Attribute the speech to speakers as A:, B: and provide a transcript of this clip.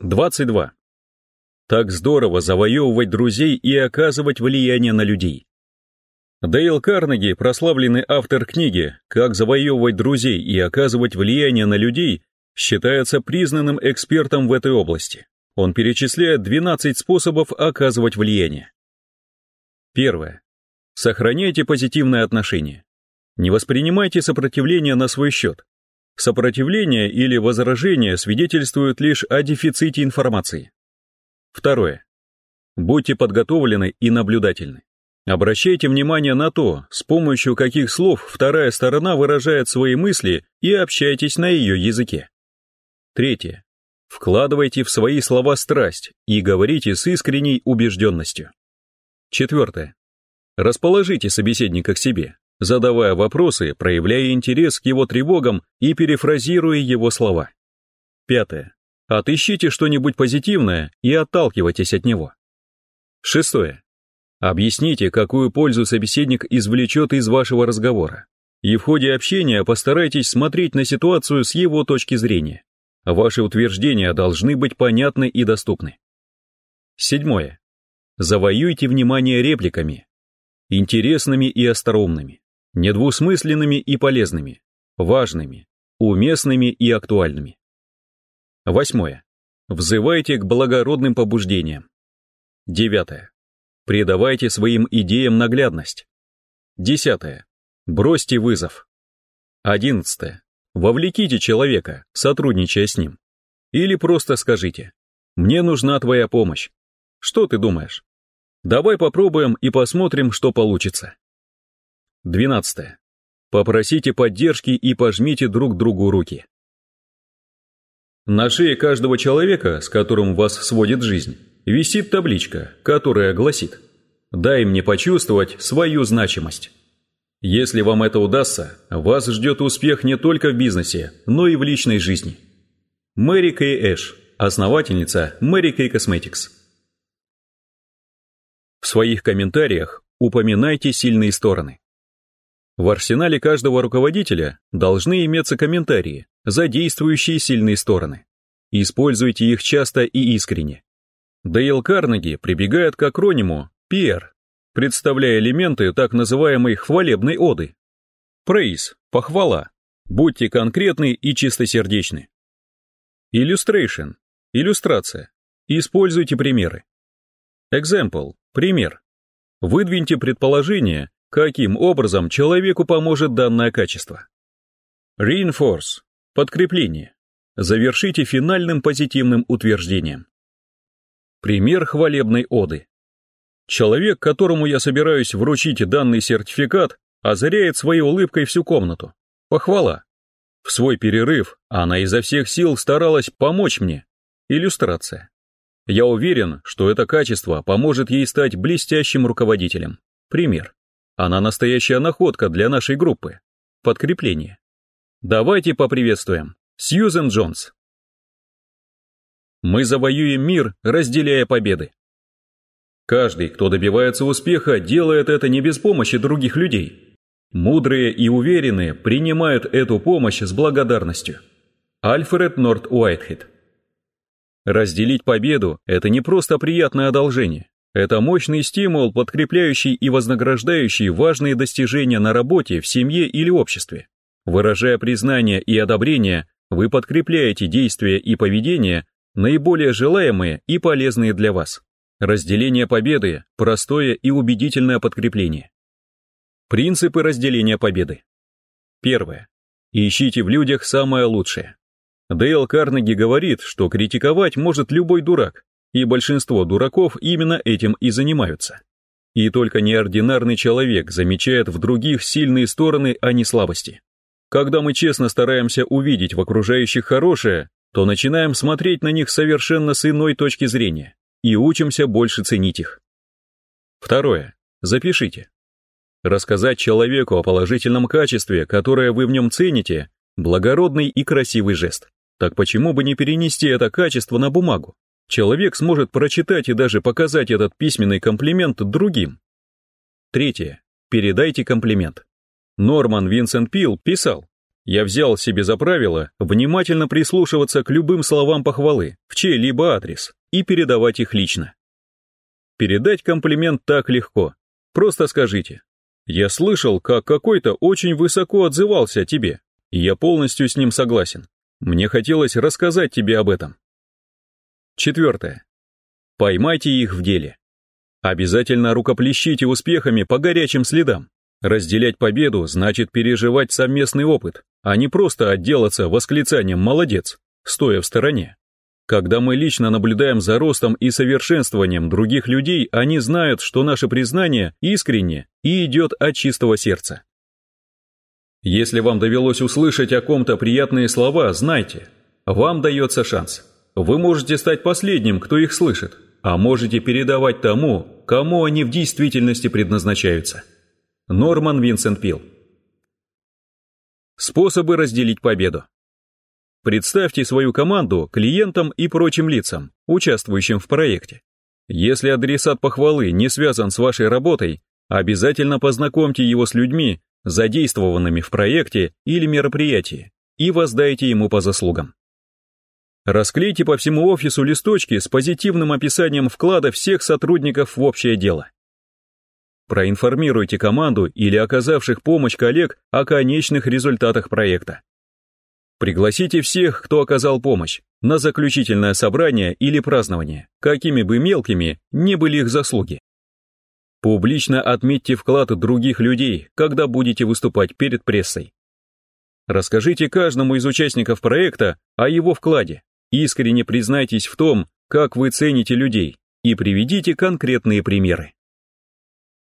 A: 22. Так здорово завоевывать друзей и оказывать влияние на людей. Дейл Карнеги, прославленный автор книги «Как завоевывать друзей и оказывать влияние на людей», считается признанным экспертом в этой области. Он перечисляет 12 способов оказывать влияние. Первое. Сохраняйте позитивное отношение. Не воспринимайте сопротивление на свой счет. Сопротивление или возражение свидетельствуют лишь о дефиците информации. Второе. Будьте подготовлены и наблюдательны. Обращайте внимание на то, с помощью каких слов вторая сторона выражает свои мысли и общайтесь на ее языке. Третье. Вкладывайте в свои слова страсть и говорите с искренней убежденностью. Четвертое. Расположите собеседника к себе, задавая вопросы, проявляя интерес к его тревогам и перефразируя его слова. Пятое. Отыщите что-нибудь позитивное и отталкивайтесь от него. Шестое. Объясните, какую пользу собеседник извлечет из вашего разговора. И в ходе общения постарайтесь смотреть на ситуацию с его точки зрения. Ваши утверждения должны быть понятны и доступны. Седьмое. Завоюйте внимание репликами. Интересными и остроумными. Недвусмысленными и полезными. Важными. Уместными и актуальными. Восьмое. Взывайте к благородным побуждениям. Девятое. Придавайте своим идеям наглядность. Десятое. Бросьте вызов. Одиннадцатое. Вовлеките человека, сотрудничая с ним. Или просто скажите «Мне нужна твоя помощь». Что ты думаешь? Давай попробуем и посмотрим, что получится. Двенадцатое. Попросите поддержки и пожмите друг другу руки. На шее каждого человека, с которым вас сводит жизнь, висит табличка, которая гласит «Дай мне почувствовать свою значимость». Если вам это удастся, вас ждет успех не только в бизнесе, но и в личной жизни. Мэри Кей Эш, основательница Мэри Кей Cosmetics. В своих комментариях упоминайте сильные стороны. В арсенале каждого руководителя должны иметься комментарии, задействующие сильные стороны. Используйте их часто и искренне. Дейл Карнеги прибегает к акрониму PR представляя элементы так называемой хвалебной оды. Praise – похвала. Будьте конкретны и чистосердечны. Illustration – иллюстрация. Используйте примеры. Example – пример. Выдвиньте предположение, каким образом человеку поможет данное качество. Reinforce – подкрепление. Завершите финальным позитивным утверждением. Пример хвалебной оды. Человек, которому я собираюсь вручить данный сертификат, озаряет своей улыбкой всю комнату. Похвала. В свой перерыв она изо всех сил старалась помочь мне. Иллюстрация. Я уверен, что это качество поможет ей стать блестящим руководителем. Пример. Она настоящая находка для нашей группы. Подкрепление. Давайте поприветствуем. Сьюзен Джонс. Мы завоюем мир, разделяя победы. Каждый, кто добивается успеха, делает это не без помощи других людей. Мудрые и уверенные принимают эту помощь с благодарностью. Альфред Норт Уайтхед Разделить победу – это не просто приятное одолжение. Это мощный стимул, подкрепляющий и вознаграждающий важные достижения на работе, в семье или обществе. Выражая признание и одобрение, вы подкрепляете действия и поведение, наиболее желаемые и полезные для вас. Разделение победы – простое и убедительное подкрепление. Принципы разделения победы. Первое. Ищите в людях самое лучшее. Дейл Карнеги говорит, что критиковать может любой дурак, и большинство дураков именно этим и занимаются. И только неординарный человек замечает в других сильные стороны, а не слабости. Когда мы честно стараемся увидеть в окружающих хорошее, то начинаем смотреть на них совершенно с иной точки зрения и учимся больше ценить их. Второе. Запишите. Рассказать человеку о положительном качестве, которое вы в нем цените, благородный и красивый жест. Так почему бы не перенести это качество на бумагу? Человек сможет прочитать и даже показать этот письменный комплимент другим. Третье. Передайте комплимент. Норман Винсент Пил писал, Я взял себе за правило внимательно прислушиваться к любым словам похвалы в чей-либо адрес и передавать их лично. Передать комплимент так легко. Просто скажите. Я слышал, как какой-то очень высоко отзывался о тебе, и я полностью с ним согласен. Мне хотелось рассказать тебе об этом. Четвертое. Поймайте их в деле. Обязательно рукоплещите успехами по горячим следам. Разделять победу значит переживать совместный опыт, а не просто отделаться восклицанием «молодец», стоя в стороне. Когда мы лично наблюдаем за ростом и совершенствованием других людей, они знают, что наше признание искренне и идет от чистого сердца. Если вам довелось услышать о ком-то приятные слова, знайте, вам дается шанс. Вы можете стать последним, кто их слышит, а можете передавать тому, кому они в действительности предназначаются. Норман Винсент Пил Способы разделить победу. Представьте свою команду клиентам и прочим лицам, участвующим в проекте. Если адресат похвалы не связан с вашей работой, обязательно познакомьте его с людьми, задействованными в проекте или мероприятии, и воздайте ему по заслугам. Расклейте по всему офису листочки с позитивным описанием вклада всех сотрудников в общее дело. Проинформируйте команду или оказавших помощь коллег о конечных результатах проекта. Пригласите всех, кто оказал помощь, на заключительное собрание или празднование, какими бы мелкими не были их заслуги. Публично отметьте вклад других людей, когда будете выступать перед прессой. Расскажите каждому из участников проекта о его вкладе, искренне признайтесь в том, как вы цените людей, и приведите конкретные примеры.